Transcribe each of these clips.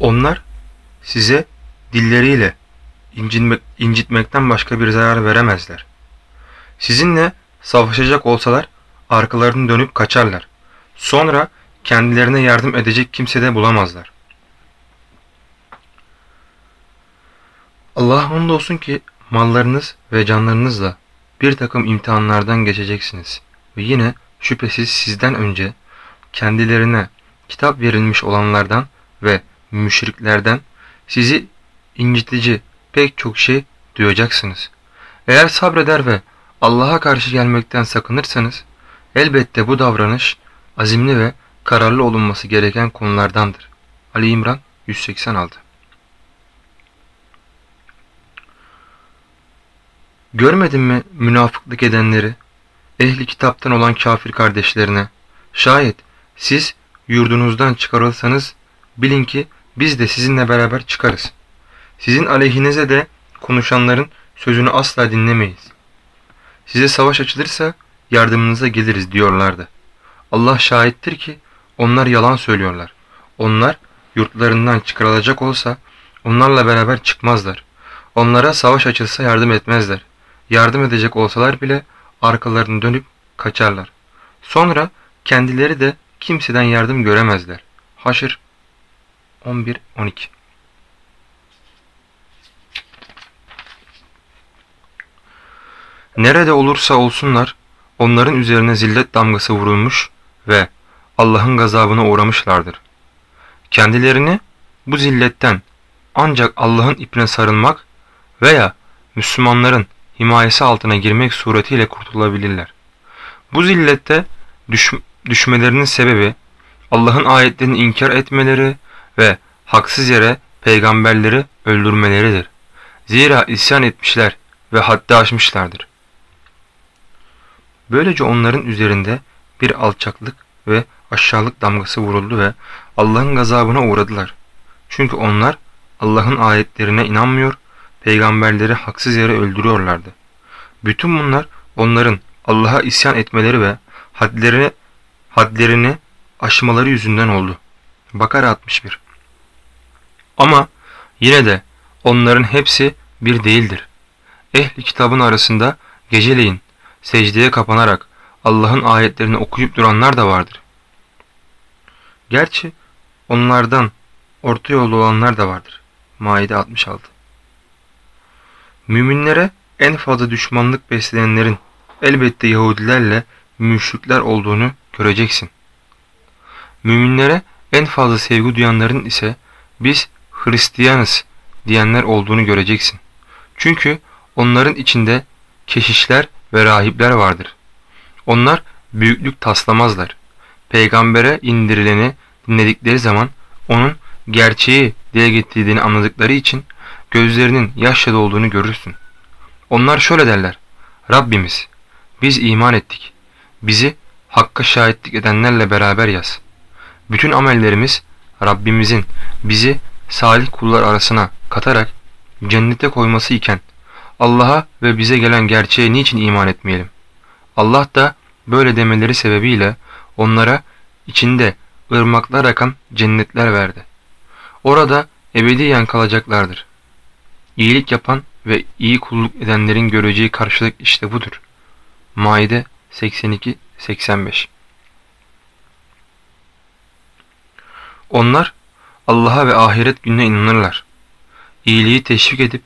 Onlar size dilleriyle incinmek, incitmekten başka bir zarar veremezler. Sizinle savaşacak olsalar arkalarını dönüp kaçarlar. Sonra kendilerine yardım edecek kimse de bulamazlar. Allah'a hamdolsun ki mallarınız ve canlarınızla bir takım imtihanlardan geçeceksiniz. Ve yine şüphesiz sizden önce kendilerine kitap verilmiş olanlardan ve müşriklerden sizi incitici pek çok şey duyacaksınız. Eğer sabreder ve Allah'a karşı gelmekten sakınırsanız elbette bu davranış azimli ve kararlı olunması gereken konulardandır. Ali İmran 186 Görmedin mi münafıklık edenleri, ehli kitaptan olan kafir kardeşlerine, şayet siz yurdunuzdan çıkarılsanız bilin ki biz de sizinle beraber çıkarız. Sizin aleyhinize de konuşanların sözünü asla dinlemeyiz. Size savaş açılırsa yardımınıza geliriz diyorlardı. Allah şahittir ki onlar yalan söylüyorlar. Onlar yurtlarından çıkarılacak olsa onlarla beraber çıkmazlar. Onlara savaş açılsa yardım etmezler. Yardım edecek olsalar bile arkalarını dönüp kaçarlar. Sonra kendileri de kimseden yardım göremezler. Haşr 11-12 Nerede olursa olsunlar onların üzerine zillet damgası vurulmuş ve Allah'ın gazabına uğramışlardır. Kendilerini bu zilletten ancak Allah'ın ipine sarılmak veya Müslümanların himayesi altına girmek suretiyle kurtulabilirler. Bu zillette düş düşmelerinin sebebi Allah'ın ayetlerini inkar etmeleri ve haksız yere peygamberleri öldürmeleridir. Zira isyan etmişler ve haddi aşmışlardır. Böylece onların üzerinde bir alçaklık ve aşağılık damgası vuruldu ve Allah'ın gazabına uğradılar. Çünkü onlar Allah'ın ayetlerine inanmıyor, peygamberleri haksız yere öldürüyorlardı. Bütün bunlar onların Allah'a isyan etmeleri ve hadlerini, hadlerini aşmaları yüzünden oldu. Bakara 61 Ama yine de onların hepsi bir değildir. Ehli kitabın arasında geceleyin secdeye kapanarak Allah'ın ayetlerini okuyup duranlar da vardır. Gerçi onlardan orta yolda olanlar da vardır. Maide 66 Müminlere en fazla düşmanlık besleyenlerin elbette Yahudilerle müşrikler olduğunu göreceksin. Müminlere en fazla sevgi duyanların ise biz Hristiyanız diyenler olduğunu göreceksin. Çünkü onların içinde keşişler ve rahipler vardır. Onlar büyüklük taslamazlar. Peygambere indirileni dinledikleri zaman onun gerçeği dile getirdiğini anladıkları için gözlerinin yaşla dolduğunu görürsün. Onlar şöyle derler. Rabbimiz biz iman ettik. Bizi hakka şahitlik edenlerle beraber yaz. Bütün amellerimiz Rabbimizin bizi salih kullar arasına katarak cennete koyması iken Allah'a ve bize gelen gerçeğe niçin iman etmeyelim? Allah da böyle demeleri sebebiyle onlara içinde ırmaklar akan cennetler verdi. Orada ebediyen kalacaklardır. İyilik yapan ve iyi kulluk edenlerin göreceği karşılık işte budur. Maide 82-85 Onlar Allah'a ve ahiret gününe inanırlar. İyiliği teşvik edip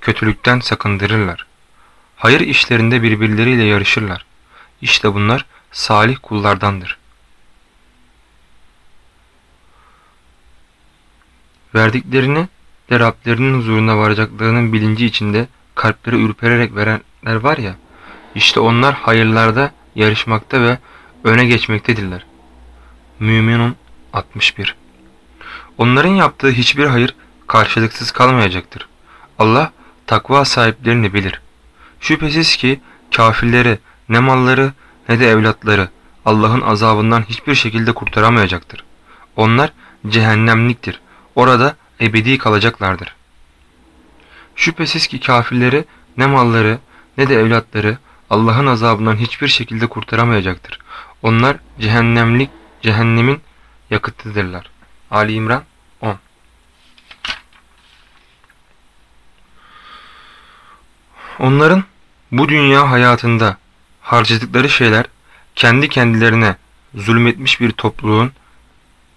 kötülükten sakındırırlar. Hayır işlerinde birbirleriyle yarışırlar. İşte bunlar salih kullardandır. Verdiklerini de Rablerinin huzuruna varacaklarının bilinci içinde kalpleri ürpererek verenler var ya, işte onlar hayırlarda yarışmakta ve öne geçmektedirler. Müminun 61 Onların yaptığı hiçbir hayır karşılıksız kalmayacaktır. Allah takva sahiplerini bilir. Şüphesiz ki kafirleri ne malları ne de evlatları Allah'ın azabından hiçbir şekilde kurtaramayacaktır. Onlar cehennemliktir. Orada ebedi kalacaklardır. Şüphesiz ki kafirleri ne malları ne de evlatları Allah'ın azabından hiçbir şekilde kurtaramayacaktır. Onlar cehennemlik, cehennemin yakıtıdırlar. Ali İmran 10 Onların bu dünya hayatında harcadıkları şeyler kendi kendilerine zulmetmiş bir topluluğun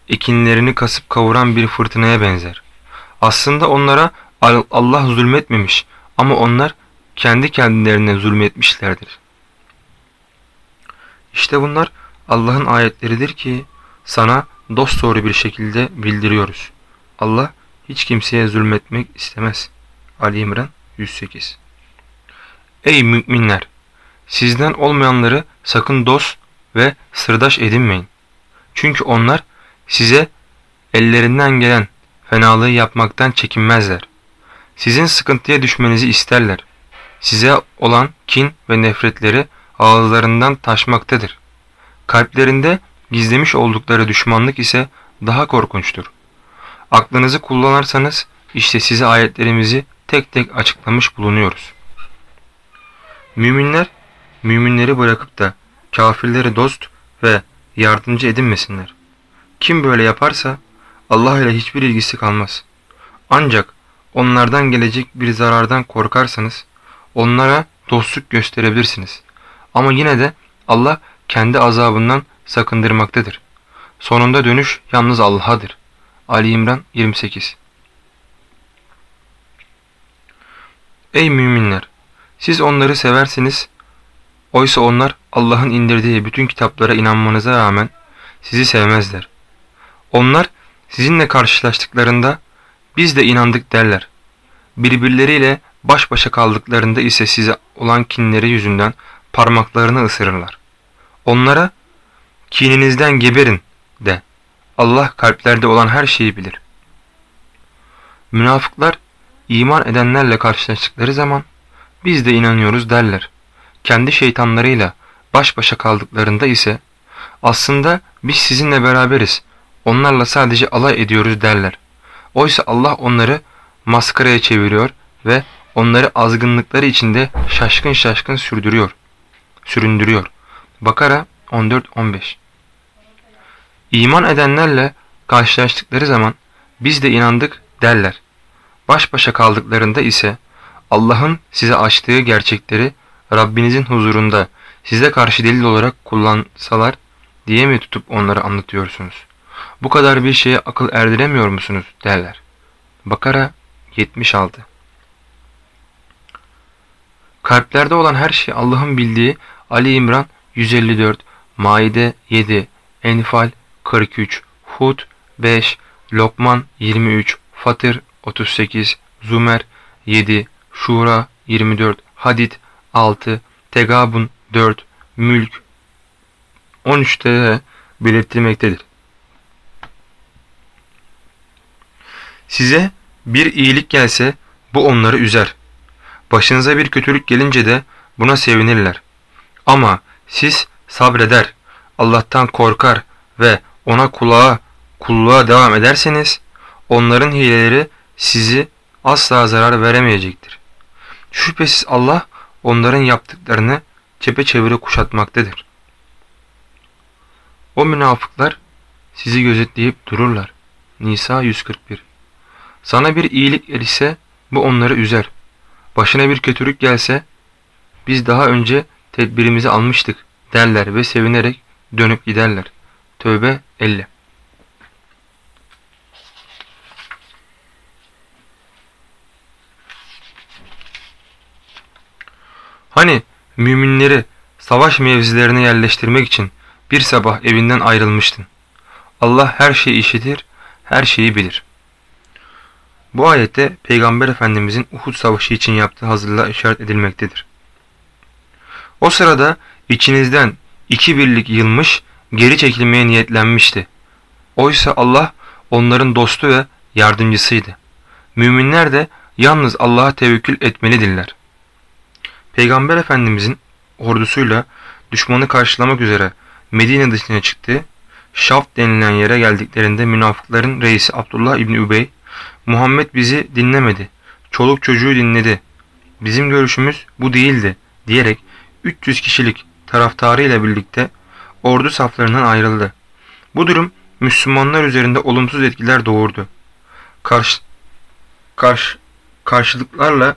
ekinlerini kasıp kavuran bir fırtınaya benzer. Aslında onlara Allah zulmetmemiş ama onlar kendi kendilerine zulmetmişlerdir. İşte bunlar Allah'ın ayetleridir ki sana dosdoğru bir şekilde bildiriyoruz. Allah hiç kimseye zulmetmek istemez. Ali İmran 108 Ey müminler! Sizden olmayanları sakın dost ve sırdaş edinmeyin. Çünkü onlar size ellerinden gelen fenalığı yapmaktan çekinmezler. Sizin sıkıntıya düşmenizi isterler. Size olan kin ve nefretleri ağızlarından taşmaktadır. Kalplerinde gizlemiş oldukları düşmanlık ise daha korkunçtur. Aklınızı kullanırsanız işte size ayetlerimizi tek tek açıklamış bulunuyoruz. Müminler, müminleri bırakıp da kafirleri dost ve yardımcı edinmesinler. Kim böyle yaparsa Allah ile hiçbir ilgisi kalmaz. Ancak onlardan gelecek bir zarardan korkarsanız onlara dostluk gösterebilirsiniz. Ama yine de Allah kendi azabından sakındırmaktadır. Sonunda dönüş yalnız Allah'adır. Ali İmran 28 Ey müminler! Siz onları seversiniz. Oysa onlar Allah'ın indirdiği bütün kitaplara inanmanıza rağmen sizi sevmezler. Onlar sizinle karşılaştıklarında biz de inandık derler. Birbirleriyle baş başa kaldıklarında ise size olan kinleri yüzünden parmaklarını ısırırlar. Onlara kininizden geberin de. Allah kalplerde olan her şeyi bilir. Münafıklar iman edenlerle karşılaştıkları zaman biz de inanıyoruz derler. Kendi şeytanlarıyla baş başa kaldıklarında ise aslında biz sizinle beraberiz, onlarla sadece alay ediyoruz derler. Oysa Allah onları maskaraya çeviriyor ve onları azgınlıkları içinde şaşkın şaşkın sürdürüyor, süründürüyor. Bakara 14-15 İman edenlerle karşılaştıkları zaman biz de inandık derler. Baş başa kaldıklarında ise Allah'ın size açtığı gerçekleri Rabbinizin huzurunda size karşı delil olarak kullansalar diye mi tutup onları anlatıyorsunuz? Bu kadar bir şeye akıl erdiremiyor musunuz derler. Bakara 76 Kalplerde olan her şey Allah'ın bildiği Ali İmran 154, Maide 7, Enfal 43, Hud 5, Lokman 23, Fatır 38, Zumer 7, Şura 24, Hadid 6, Tegabun 4, Mülk 13'te belirtilmektedir. Size bir iyilik gelse bu onları üzer. Başınıza bir kötülük gelince de buna sevinirler. Ama siz sabreder, Allah'tan korkar ve ona kulağa, kulluğa devam ederseniz onların hileleri sizi asla zarar veremeyecektir. Şüphesiz Allah onların yaptıklarını çepeçevre kuşatmaktadır. O münafıklar sizi gözetleyip dururlar. Nisa 141 Sana bir iyilik erişse bu onları üzer. Başına bir kötülük gelse biz daha önce tedbirimizi almıştık derler ve sevinerek dönüp giderler. Tövbe 50 Hani müminleri savaş mevzilerine yerleştirmek için bir sabah evinden ayrılmıştın. Allah her şeyi işitir, her şeyi bilir. Bu ayette Peygamber Efendimizin Uhud Savaşı için yaptığı hazırlığa işaret edilmektedir. O sırada içinizden iki birlik yılmış geri çekilmeye niyetlenmişti. Oysa Allah onların dostu ve yardımcısıydı. Müminler de yalnız Allah'a tevekkül etmelidirler. Peygamber Efendimizin ordusuyla düşmanı karşılamak üzere Medine dışına çıktı. Şaft denilen yere geldiklerinde münafıkların reisi Abdullah İbni Übey, Muhammed bizi dinlemedi, çoluk çocuğu dinledi, bizim görüşümüz bu değildi diyerek 300 kişilik taraftarıyla birlikte ordu saflarından ayrıldı. Bu durum Müslümanlar üzerinde olumsuz etkiler doğurdu. Karşı, karşı, karşılıklarla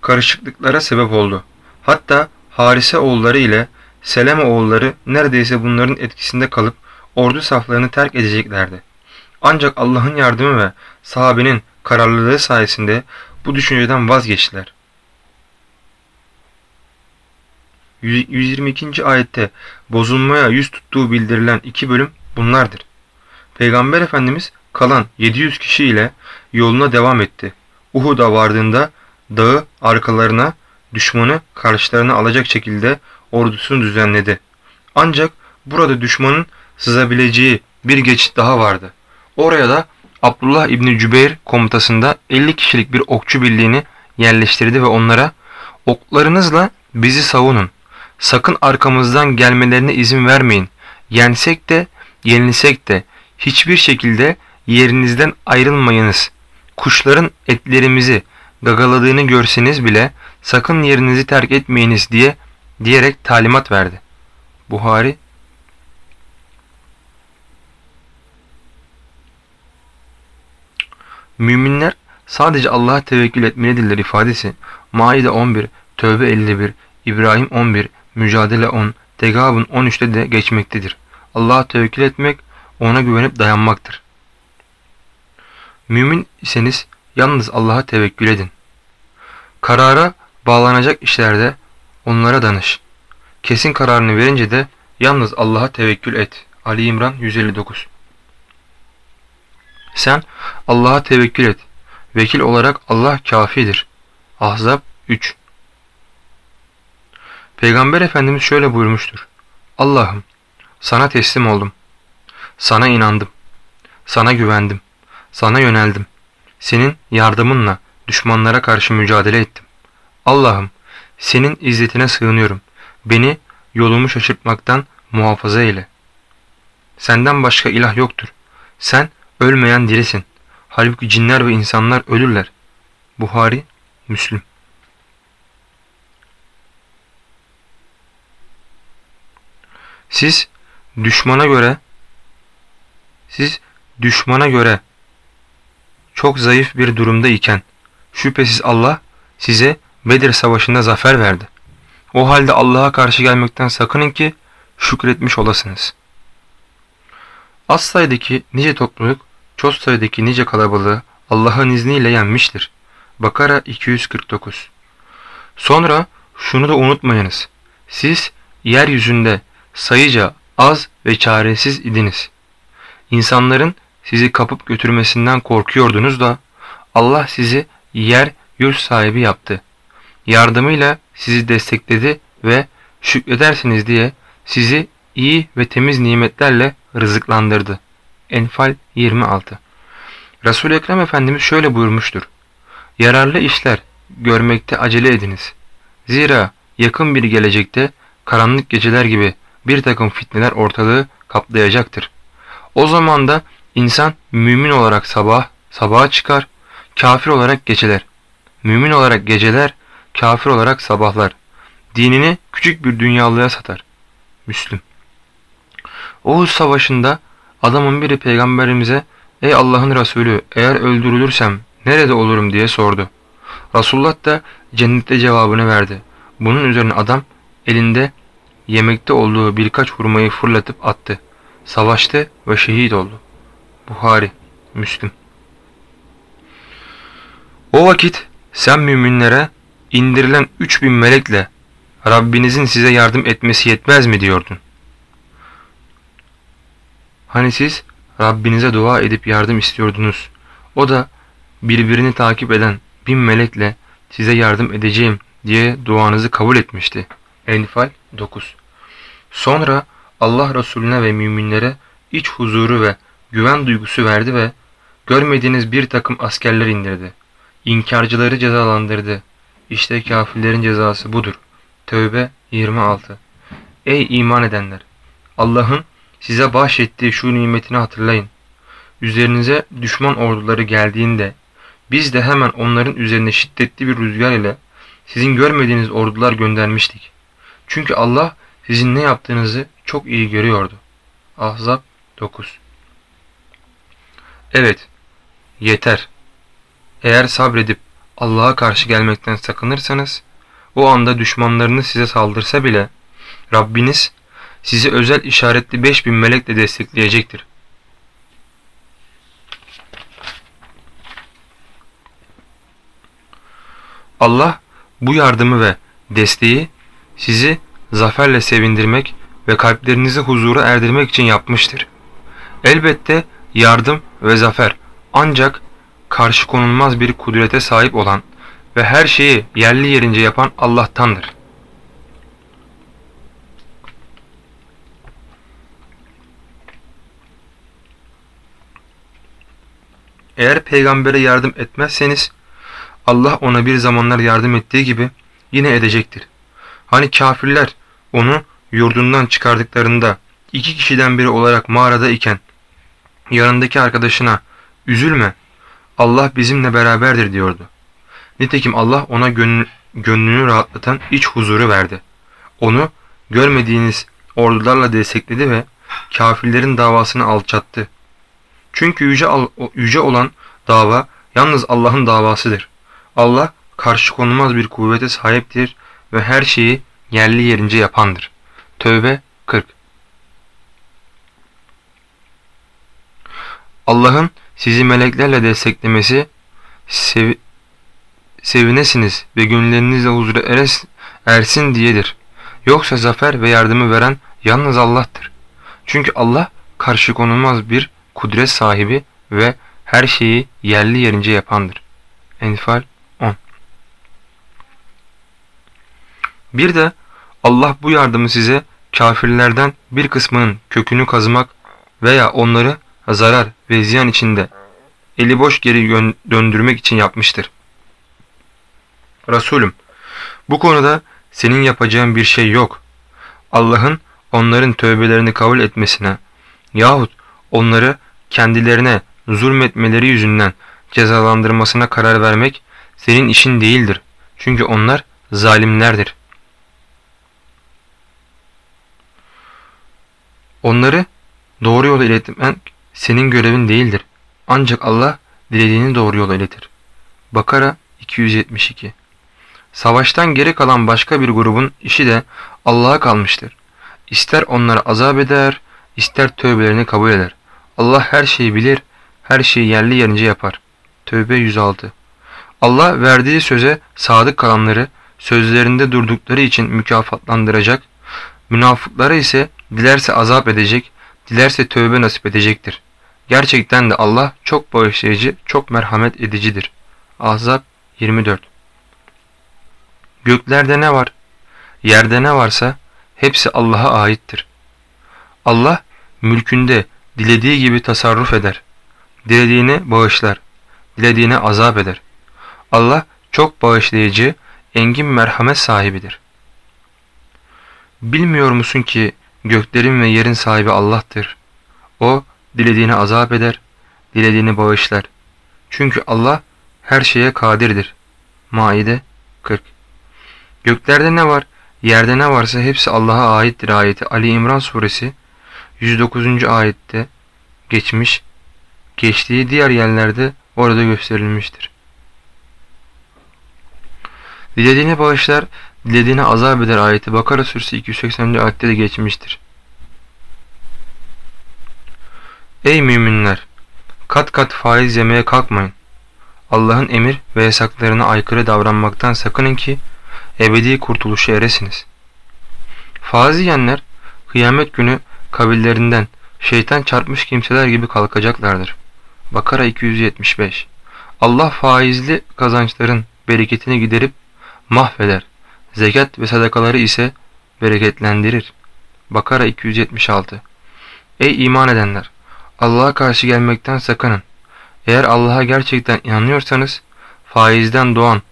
karışıklıklara sebep oldu. Hatta Harise oğulları ile Seleme oğulları neredeyse bunların etkisinde kalıp ordu saflarını terk edeceklerdi. Ancak Allah'ın yardımı ve sahabenin kararlılığı sayesinde bu düşünceden vazgeçtiler. 122. ayette bozulmaya yüz tuttuğu bildirilen iki bölüm bunlardır. Peygamber Efendimiz kalan 700 kişi ile yoluna devam etti. Uhud'a vardığında dağı arkalarına düşmanı karşılarına alacak şekilde ordusunu düzenledi. Ancak burada düşmanın sızabileceği bir geçit daha vardı. Oraya da Abdullah İbni Cübeyr komutasında 50 kişilik bir okçu birliğini yerleştirdi ve onlara oklarınızla bizi savunun. Sakın arkamızdan gelmelerine izin vermeyin. Yensek de yenilsek de hiçbir şekilde yerinizden ayrılmayınız. Kuşların etlerimizi gagaladığını görseniz bile sakın yerinizi terk etmeyiniz diye diyerek talimat verdi. Buhari Müminler sadece Allah'a tevekkül etmelidirler ifadesi Maide 11, Tövbe 51, İbrahim 11, Mücadele 10, Tegabun 13'te de geçmektedir. Allah'a tevekkül etmek, ona güvenip dayanmaktır. Mümin iseniz yalnız Allah'a tevekkül edin. Karara bağlanacak işlerde onlara danış. Kesin kararını verince de yalnız Allah'a tevekkül et. Ali İmran 159 Sen Allah'a tevekkül et. Vekil olarak Allah kafidir. Ahzab 3 Peygamber Efendimiz şöyle buyurmuştur. Allah'ım sana teslim oldum. Sana inandım. Sana güvendim. Sana yöneldim. Senin yardımınla düşmanlara karşı mücadele ettim. Allah'ım senin izzetine sığınıyorum. Beni yolumu şaşırtmaktan muhafaza eyle. Senden başka ilah yoktur. Sen ölmeyen dirisin. Halbuki cinler ve insanlar ölürler. Buhari, Müslüm. Siz düşmana göre siz düşmana göre çok zayıf bir durumda iken şüphesiz Allah size Bedir Savaşı'nda zafer verdi. O halde Allah'a karşı gelmekten sakının ki şükretmiş olasınız. Az sayıdaki nice topluluk, çok sayıdaki nice kalabalığı Allah'ın izniyle yenmiştir. Bakara 249 Sonra şunu da unutmayınız. Siz yeryüzünde sayıca az ve çaresiz idiniz. İnsanların sizi kapıp götürmesinden korkuyordunuz da Allah sizi yer yurt sahibi yaptı. Yardımıyla sizi destekledi ve şükredersiniz diye sizi iyi ve temiz nimetlerle rızıklandırdı. Enfal 26 Resul-i Ekrem Efendimiz şöyle buyurmuştur. Yararlı işler görmekte acele ediniz. Zira yakın bir gelecekte karanlık geceler gibi bir takım fitneler ortalığı kaplayacaktır. O zaman da insan mümin olarak sabah, sabaha çıkar, kafir olarak geceler. Mümin olarak geceler, kafir olarak sabahlar. Dinini küçük bir dünyalığa satar. Müslüm. Oğuz Savaşı'nda adamın biri peygamberimize Ey Allah'ın Resulü eğer öldürülürsem nerede olurum diye sordu. Resulullah da cennette cevabını verdi. Bunun üzerine adam elinde yemekte olduğu birkaç hurmayı fırlatıp attı. Savaştı ve şehit oldu. Buhari, Müslüm. O vakit sen müminlere indirilen üç bin melekle Rabbinizin size yardım etmesi yetmez mi diyordun? Hani siz Rabbinize dua edip yardım istiyordunuz. O da birbirini takip eden bin melekle size yardım edeceğim diye duanızı kabul etmişti. Enfal 9 Sonra Allah Resulüne ve müminlere iç huzuru ve güven duygusu verdi ve görmediğiniz bir takım askerler indirdi. İnkarcıları cezalandırdı. İşte kafirlerin cezası budur. Tövbe 26 Ey iman edenler! Allah'ın size bahşettiği şu nimetini hatırlayın. Üzerinize düşman orduları geldiğinde biz de hemen onların üzerine şiddetli bir rüzgar ile sizin görmediğiniz ordular göndermiştik. Çünkü Allah sizin ne yaptığınızı çok iyi görüyordu. Ahzab 9 Evet, yeter. Eğer sabredip Allah'a karşı gelmekten sakınırsanız, o anda düşmanlarınız size saldırsa bile Rabbiniz sizi özel işaretli 5000 melekle destekleyecektir. Allah bu yardımı ve desteği sizi zaferle sevindirmek ve kalplerinizi huzura erdirmek için yapmıştır. Elbette yardım ve zafer ancak karşı konulmaz bir kudrete sahip olan ve her şeyi yerli yerince yapan Allah'tandır. Eğer peygambere yardım etmezseniz Allah ona bir zamanlar yardım ettiği gibi yine edecektir. Hani kafirler onu yurdundan çıkardıklarında iki kişiden biri olarak mağarada iken yanındaki arkadaşına üzülme Allah bizimle beraberdir diyordu. Nitekim Allah ona gönlünü, rahatlatan iç huzuru verdi. Onu görmediğiniz ordularla destekledi ve kafirlerin davasını alçattı. Çünkü yüce, yüce olan dava yalnız Allah'ın davasıdır. Allah karşı konulmaz bir kuvvete sahiptir ve her şeyi yerli yerince yapandır. Tövbe 40 Allah'ın sizi meleklerle desteklemesi sev sevinesiniz ve gönüllerinizle huzura eres ersin diyedir. Yoksa zafer ve yardımı veren yalnız Allah'tır. Çünkü Allah karşı konulmaz bir kudret sahibi ve her şeyi yerli yerince yapandır. Enfal 10 Bir de Allah bu yardımı size kafirlerden bir kısmının kökünü kazımak veya onları zarar ve ziyan içinde eli boş geri döndürmek için yapmıştır. Resulüm, bu konuda senin yapacağın bir şey yok. Allah'ın onların tövbelerini kabul etmesine yahut onları kendilerine zulmetmeleri yüzünden cezalandırmasına karar vermek senin işin değildir. Çünkü onlar zalimlerdir. Onları doğru yola iletmen senin görevin değildir. Ancak Allah dilediğini doğru yola iletir. Bakara 272 Savaştan geri kalan başka bir grubun işi de Allah'a kalmıştır. İster onlara azap eder, ister tövbelerini kabul eder. Allah her şeyi bilir, her şeyi yerli yerince yapar. Tövbe 106 Allah verdiği söze sadık kalanları sözlerinde durdukları için mükafatlandıracak, münafıklara ise dilerse azap edecek, dilerse tövbe nasip edecektir. Gerçekten de Allah çok bağışlayıcı, çok merhamet edicidir. Ahzab 24 Göklerde ne var, yerde ne varsa hepsi Allah'a aittir. Allah mülkünde dilediği gibi tasarruf eder. Dilediğini bağışlar, dilediğine azap eder. Allah çok bağışlayıcı, engin merhamet sahibidir. Bilmiyor musun ki göklerin ve yerin sahibi Allah'tır. O dilediğini azap eder, dilediğini bağışlar. Çünkü Allah her şeye kadirdir. Maide 40 Göklerde ne var, yerde ne varsa hepsi Allah'a aittir ayeti Ali İmran suresi 109. ayette geçmiş, geçtiği diğer yerlerde orada gösterilmiştir. Dilediğine bağışlar, dilediğine azap eder ayeti Bakara suresi 280. ayette de geçmiştir. Ey müminler! Kat kat faiz yemeye kalkmayın. Allah'ın emir ve yasaklarına aykırı davranmaktan sakının ki ebedi kurtuluşa eresiniz. Faiz yiyenler kıyamet günü kabillerinden şeytan çarpmış kimseler gibi kalkacaklardır. Bakara 275 Allah faizli kazançların bereketini giderip mahveder. Zekat ve sadakaları ise bereketlendirir. Bakara 276 Ey iman edenler! Allah'a karşı gelmekten sakının. Eğer Allah'a gerçekten inanıyorsanız faizden doğan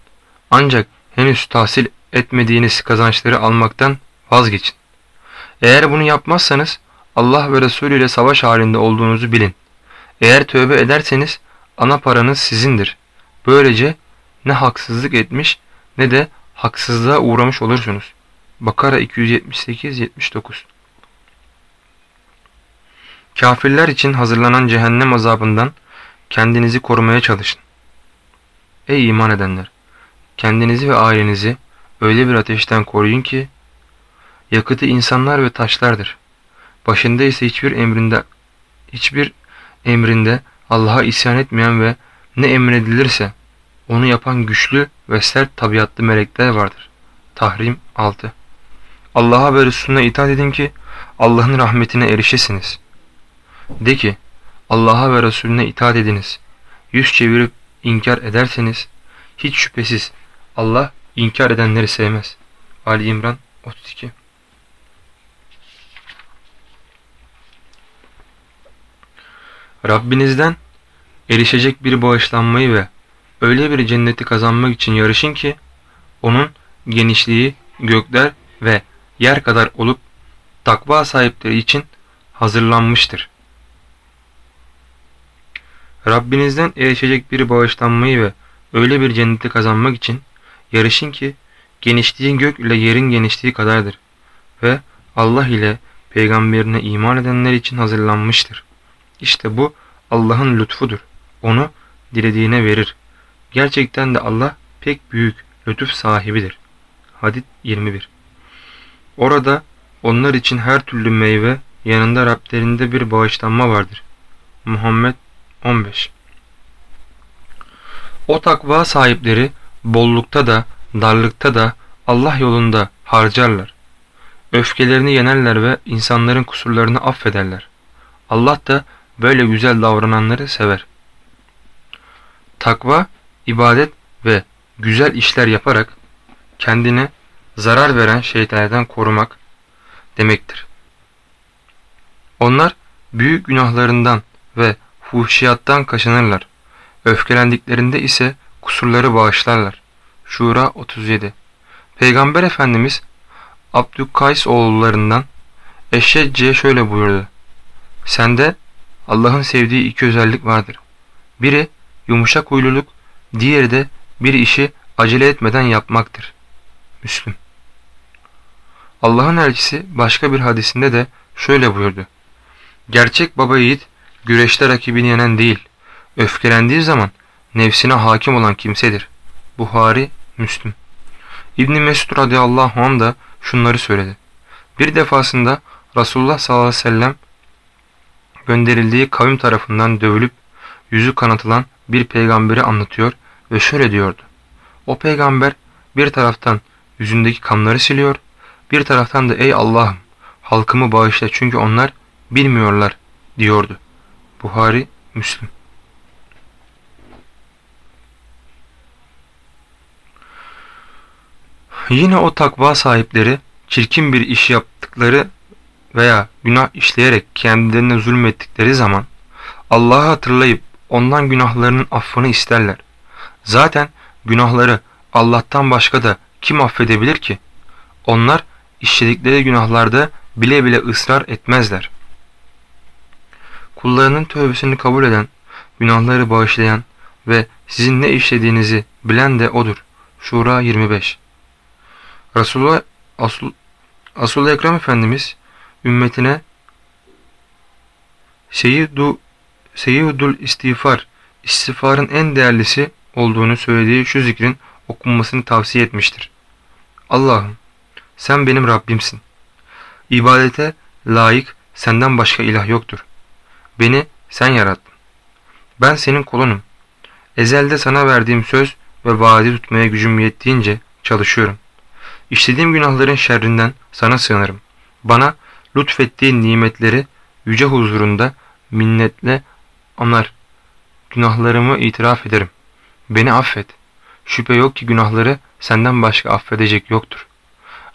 ancak henüz tahsil etmediğiniz kazançları almaktan vazgeçin. Eğer bunu yapmazsanız Allah ve Resulü ile savaş halinde olduğunuzu bilin. Eğer tövbe ederseniz ana paranız sizindir. Böylece ne haksızlık etmiş ne de haksızlığa uğramış olursunuz. Bakara 278-79 Kafirler için hazırlanan cehennem azabından kendinizi korumaya çalışın. Ey iman edenler! kendinizi ve ailenizi öyle bir ateşten koruyun ki yakıtı insanlar ve taşlardır. Başında ise hiçbir emrinde hiçbir emrinde Allah'a isyan etmeyen ve ne emredilirse onu yapan güçlü ve sert tabiatlı melekler vardır. Tahrim 6 Allah'a ve Resulüne itaat edin ki Allah'ın rahmetine erişesiniz. De ki Allah'a ve Resulüne itaat ediniz. Yüz çevirip inkar ederseniz hiç şüphesiz Allah inkar edenleri sevmez. Ali İmran 32 Rabbinizden erişecek bir bağışlanmayı ve öyle bir cenneti kazanmak için yarışın ki onun genişliği gökler ve yer kadar olup takva sahipleri için hazırlanmıştır. Rabbinizden erişecek bir bağışlanmayı ve öyle bir cenneti kazanmak için yarışın ki genişliği gök ile yerin genişliği kadardır ve Allah ile peygamberine iman edenler için hazırlanmıştır. İşte bu Allah'ın lütfudur. Onu dilediğine verir. Gerçekten de Allah pek büyük lütuf sahibidir. Hadid 21 Orada onlar için her türlü meyve yanında Rablerinde bir bağışlanma vardır. Muhammed 15 O takva sahipleri bollukta da darlıkta da Allah yolunda harcarlar. Öfkelerini yenerler ve insanların kusurlarını affederler. Allah da böyle güzel davrananları sever. Takva, ibadet ve güzel işler yaparak kendine zarar veren şeylerden korumak demektir. Onlar büyük günahlarından ve fuhşiyattan kaçınırlar. Öfkelendiklerinde ise kusurları bağışlarlar. Şura 37 Peygamber Efendimiz Abdükays oğullarından Eşşedci'ye şöyle buyurdu. Sende Allah'ın sevdiği iki özellik vardır. Biri yumuşak huyluluk, diğeri de bir işi acele etmeden yapmaktır. Müslüm Allah'ın elçisi başka bir hadisinde de şöyle buyurdu. Gerçek baba yiğit güreşte rakibini yenen değil, öfkelendiği zaman nefsine hakim olan kimsedir. Buhari, Müslüm. İbni Mesud radıyallahu anh da şunları söyledi. Bir defasında Resulullah sallallahu aleyhi ve sellem gönderildiği kavim tarafından dövülüp yüzü kanatılan bir peygamberi anlatıyor ve şöyle diyordu. O peygamber bir taraftan yüzündeki kanları siliyor, bir taraftan da ey Allah'ım halkımı bağışla çünkü onlar bilmiyorlar diyordu. Buhari, Müslüm. Yine o takva sahipleri çirkin bir iş yaptıkları veya günah işleyerek kendilerine zulmettikleri zaman Allah'ı hatırlayıp ondan günahlarının affını isterler. Zaten günahları Allah'tan başka da kim affedebilir ki? Onlar işledikleri günahlarda bile bile ısrar etmezler. Kullarının tövbesini kabul eden, günahları bağışlayan ve sizin ne işlediğinizi bilen de O'dur. Şura 25 Resulullah Asul, Asul Ekrem Efendimiz ümmetine Seyyidu, Seyyidul istiğfar, istiğfarın en değerlisi olduğunu söylediği şu zikrin okunmasını tavsiye etmiştir. Allah'ım sen benim Rabbimsin. İbadete layık senden başka ilah yoktur. Beni sen yarattın. Ben senin kulunum. Ezelde sana verdiğim söz ve vaadi tutmaya gücüm yettiğince çalışıyorum. İşlediğim günahların şerrinden sana sığınırım. Bana lütfettiğin nimetleri yüce huzurunda minnetle anar. Günahlarımı itiraf ederim. Beni affet. Şüphe yok ki günahları senden başka affedecek yoktur.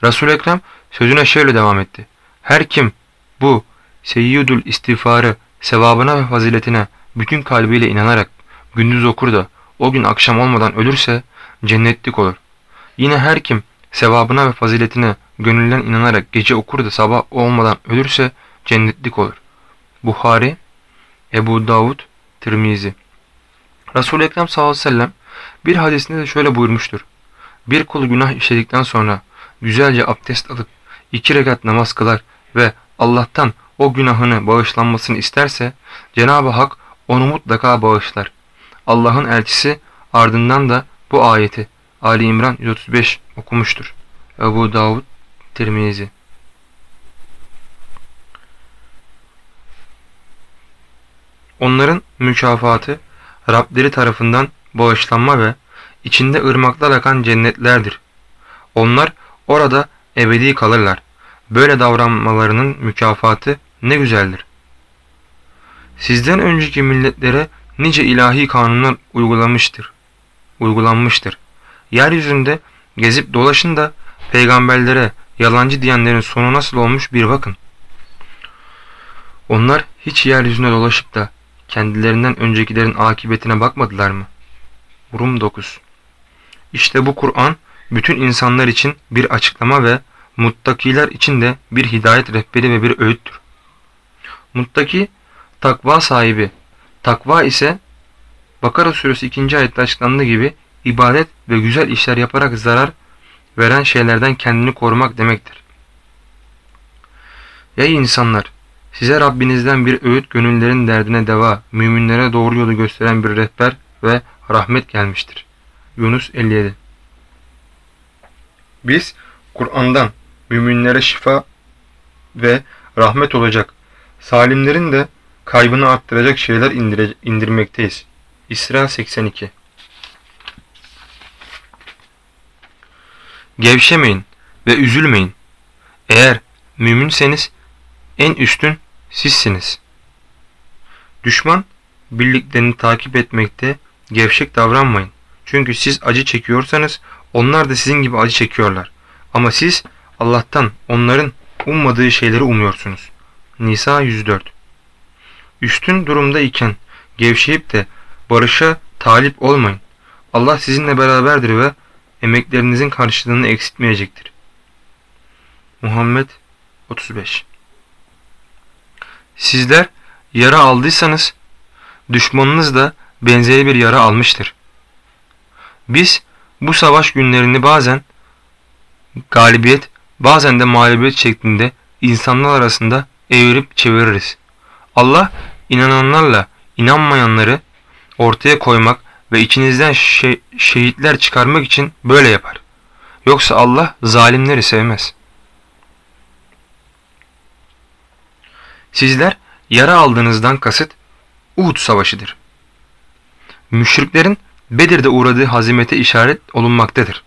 Resul Ekrem sözüne şöyle devam etti. Her kim bu seyyidül istiğfarı sevabına ve faziletine bütün kalbiyle inanarak gündüz okur da o gün akşam olmadan ölürse cennetlik olur. Yine her kim sevabına ve faziletine gönülden inanarak gece okur da sabah olmadan ölürse cennetlik olur. Buhari, Ebu Davud, Tirmizi. Resul-i Ekrem sallallahu aleyhi ve sellem bir hadisinde de şöyle buyurmuştur. Bir kul günah işledikten sonra güzelce abdest alıp iki rekat namaz kılar ve Allah'tan o günahını bağışlanmasını isterse Cenab-ı Hak onu mutlaka bağışlar. Allah'ın elçisi ardından da bu ayeti Ali İmran 135 okumuştur. Ebu Davud Tirmizi Onların mükafatı Rableri tarafından bağışlanma ve içinde ırmaklar akan cennetlerdir. Onlar orada ebedi kalırlar. Böyle davranmalarının mükafatı ne güzeldir. Sizden önceki milletlere nice ilahi kanunlar uygulamıştır. Uygulanmıştır. Yeryüzünde gezip dolaşın da peygamberlere yalancı diyenlerin sonu nasıl olmuş bir bakın. Onlar hiç yeryüzünde dolaşıp da kendilerinden öncekilerin akıbetine bakmadılar mı? Rum 9 İşte bu Kur'an bütün insanlar için bir açıklama ve muttakiler için de bir hidayet rehberi ve bir öğüttür. Muttaki takva sahibi, takva ise Bakara suresi 2. ayette açıklandığı gibi ibadet ve güzel işler yaparak zarar veren şeylerden kendini korumak demektir. Ey insanlar! Size Rabbinizden bir öğüt gönüllerin derdine deva, müminlere doğru yolu gösteren bir rehber ve rahmet gelmiştir. Yunus 57 Biz Kur'an'dan müminlere şifa ve rahmet olacak, salimlerin de kaybını arttıracak şeyler indirmekteyiz. İsra 82 Gevşemeyin ve üzülmeyin. Eğer müminseniz en üstün sizsiniz. Düşman birliklerini takip etmekte gevşek davranmayın. Çünkü siz acı çekiyorsanız onlar da sizin gibi acı çekiyorlar. Ama siz Allah'tan onların ummadığı şeyleri umuyorsunuz. Nisa 104 Üstün durumda iken gevşeyip de barışa talip olmayın. Allah sizinle beraberdir ve emeklerinizin karşılığını eksiltmeyecektir. Muhammed 35 Sizler yara aldıysanız düşmanınız da benzeri bir yara almıştır. Biz bu savaş günlerini bazen galibiyet bazen de mağlubiyet şeklinde insanlar arasında evirip çeviririz. Allah inananlarla inanmayanları ortaya koymak ve içinizden şey, şehitler çıkarmak için böyle yapar. Yoksa Allah zalimleri sevmez. Sizler yara aldığınızdan kasıt Uhud savaşıdır. Müşriklerin Bedir'de uğradığı hazimete işaret olunmaktadır.